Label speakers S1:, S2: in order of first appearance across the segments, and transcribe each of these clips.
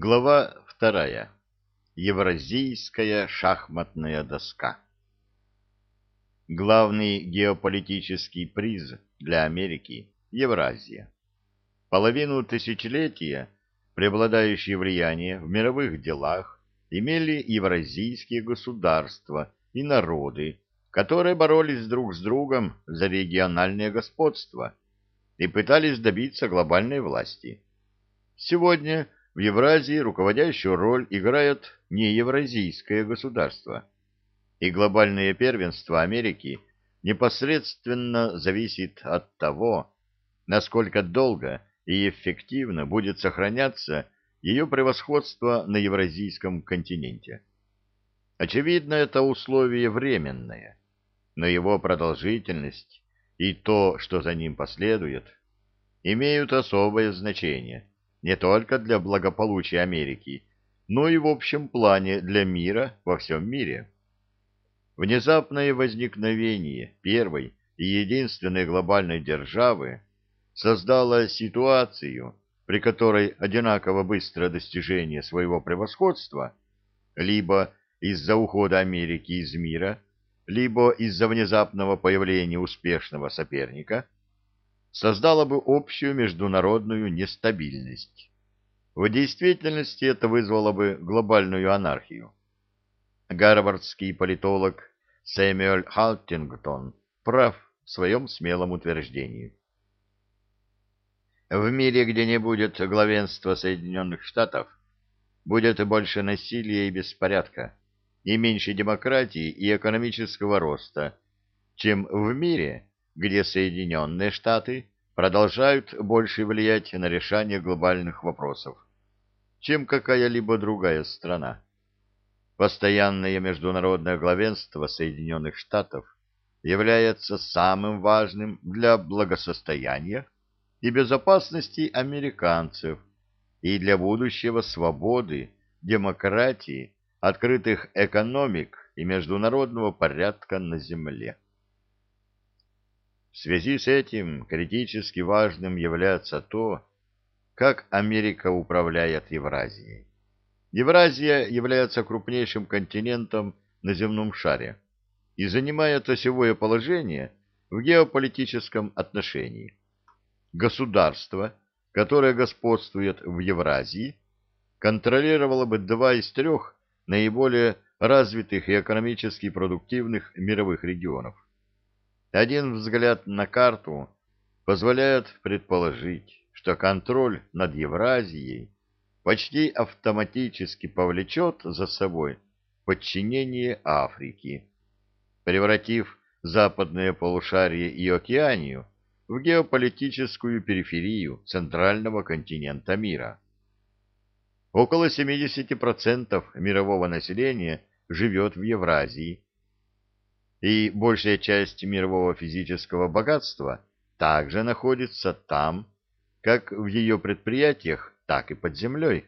S1: Глава вторая. Евразийская шахматная доска. Главный геополитический приз для Америки – Евразия. Половину тысячелетия преобладающее влияние в мировых делах имели евразийские государства и народы, которые боролись друг с другом за региональное господство и пытались добиться глобальной власти. Сегодня – в Евразии руководящую роль играет неевразийское государство, и глобальное первенство Америки непосредственно зависит от того, насколько долго и эффективно будет сохраняться ее превосходство на евразийском континенте. Очевидно, это условие временное, но его продолжительность и то, что за ним последует, имеют особое значение не только для благополучия Америки, но и в общем плане для мира во всем мире. Внезапное возникновение первой и единственной глобальной державы создало ситуацию, при которой одинаково быстрое достижение своего превосходства либо из-за ухода Америки из мира, либо из-за внезапного появления успешного соперника – создало бы общую международную нестабильность. В действительности это вызвало бы глобальную анархию. Гарвардский политолог Сэмюэль Халтингтон прав в своем смелом утверждении. В мире, где не будет главенства Соединенных Штатов, будет больше насилия и беспорядка, и меньше демократии и экономического роста, чем в мире, где Соединенные Штаты продолжают больше влиять на решение глобальных вопросов, чем какая-либо другая страна. Постоянное международное главенство Соединенных Штатов является самым важным для благосостояния и безопасности американцев и для будущего свободы, демократии, открытых экономик и международного порядка на Земле. В связи с этим критически важным является то, как Америка управляет Евразией. Евразия является крупнейшим континентом на земном шаре и занимает осевое положение в геополитическом отношении. Государство, которое господствует в Евразии, контролировало бы два из трех наиболее развитых и экономически продуктивных мировых регионов. Один взгляд на карту позволяет предположить, что контроль над Евразией почти автоматически повлечет за собой подчинение Африки, превратив западное полушарие и океанию в геополитическую периферию центрального континента мира. Около 70% мирового населения живет в Евразии, и большая часть мирового физического богатства также находится там, как в ее предприятиях, так и под землей.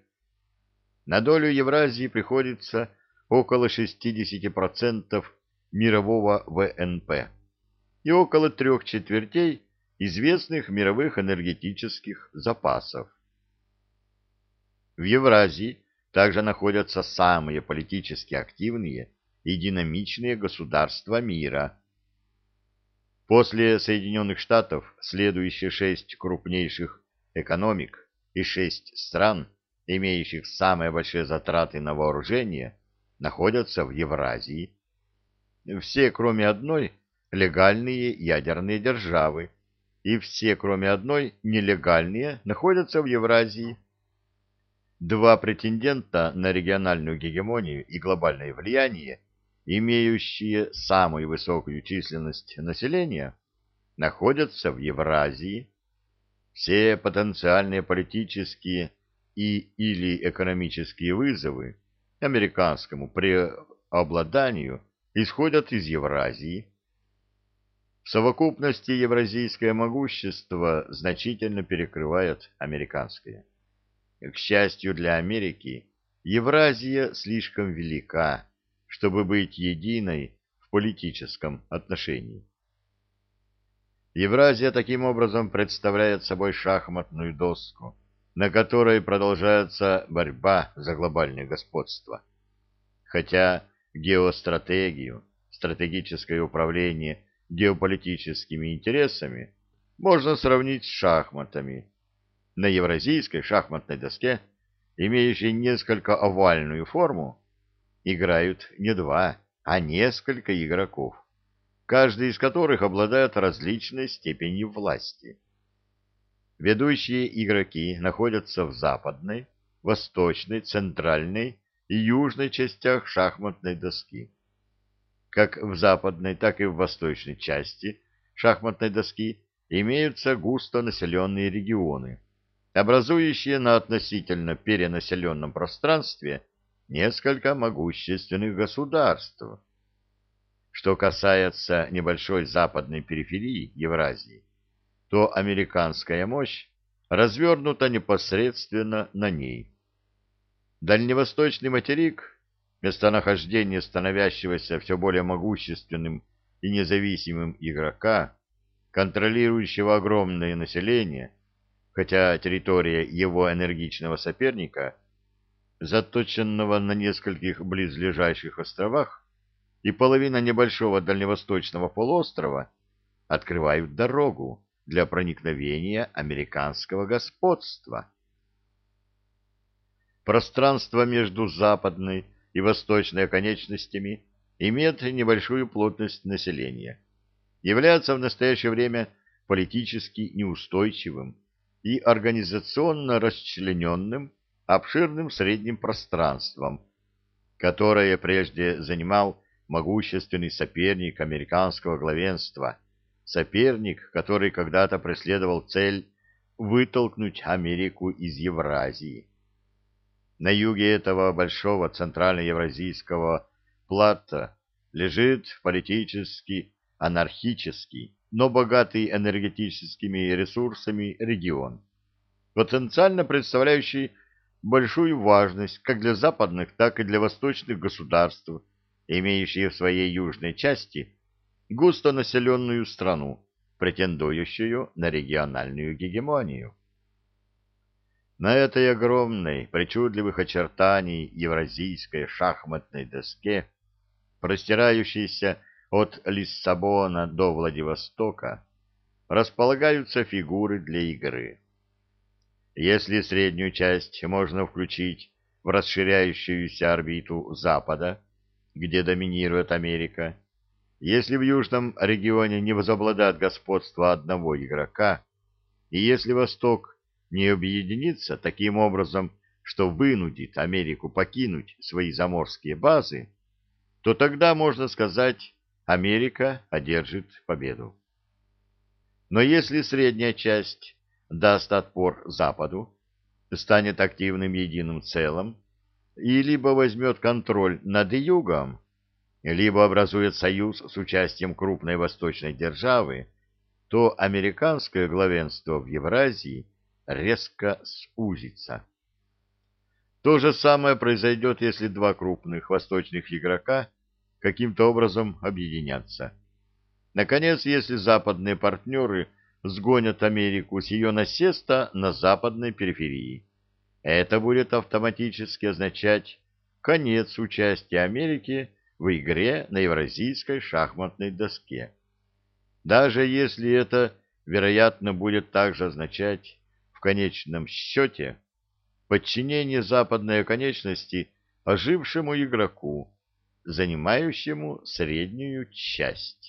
S1: На долю Евразии приходится около 60% мирового ВНП и около трех четвертей известных мировых энергетических запасов. В Евразии также находятся самые политически активные и динамичные государства мира. После Соединенных Штатов следующие шесть крупнейших экономик и шесть стран, имеющих самые большие затраты на вооружение, находятся в Евразии. Все, кроме одной, легальные ядерные державы, и все, кроме одной, нелегальные, находятся в Евразии. Два претендента на региональную гегемонию и глобальное влияние – имеющие самую высокую численность населения, находятся в Евразии. Все потенциальные политические и или экономические вызовы американскому преобладанию исходят из Евразии. В совокупности евразийское могущество значительно перекрывает американское. К счастью для Америки, Евразия слишком велика, чтобы быть единой в политическом отношении. Евразия таким образом представляет собой шахматную доску, на которой продолжается борьба за глобальное господство. Хотя геостратегию, стратегическое управление геополитическими интересами можно сравнить с шахматами. На евразийской шахматной доске, имеющей несколько овальную форму, играют не два, а несколько игроков, каждый из которых обладает различной степенью власти. Ведущие игроки находятся в западной, восточной, центральной и южной частях шахматной доски. Как в западной, так и в восточной части шахматной доски имеются густо населенные регионы, образующие на относительно перенаселенном пространстве – несколько могущественных государств. Что касается небольшой западной периферии Евразии, то американская мощь развернута непосредственно на ней. Дальневосточный материк, местонахождение становящегося все более могущественным и независимым игрока, контролирующего огромное население, хотя территория его энергичного соперника – заточенного на нескольких близлежащих островах, и половина небольшого дальневосточного полуострова открывают дорогу для проникновения американского господства. Пространство между западной и восточной оконечностями имеет небольшую плотность населения, является в настоящее время политически неустойчивым и организационно расчлененным обширным средним пространством, которое прежде занимал могущественный соперник американского главенства, соперник, который когда-то преследовал цель вытолкнуть Америку из Евразии. На юге этого большого центральноевразийского плата лежит политически анархический, но богатый энергетическими ресурсами регион, потенциально представляющий большую важность как для западных, так и для восточных государств, имеющие в своей южной части густонаселенную страну, претендующую на региональную гегемонию. На этой огромной, причудливых очертаний евразийской шахматной доске, простирающейся от Лиссабона до Владивостока, располагаются фигуры для игры. Если среднюю часть можно включить в расширяющуюся орбиту Запада, где доминирует Америка, если в южном регионе не возобладает господство одного игрока, и если Восток не объединится таким образом, что вынудит Америку покинуть свои заморские базы, то тогда, можно сказать, Америка одержит победу. Но если средняя часть даст отпор Западу, станет активным единым целым и либо возьмет контроль над Югом, либо образует союз с участием крупной восточной державы, то американское главенство в Евразии резко сузится. То же самое произойдет, если два крупных восточных игрока каким-то образом объединятся. Наконец, если западные партнеры – сгонят Америку с ее насеста на западной периферии. Это будет автоматически означать конец участия Америки в игре на евразийской шахматной доске. Даже если это, вероятно, будет также означать в конечном счете подчинение западной конечности ожившему игроку, занимающему среднюю часть.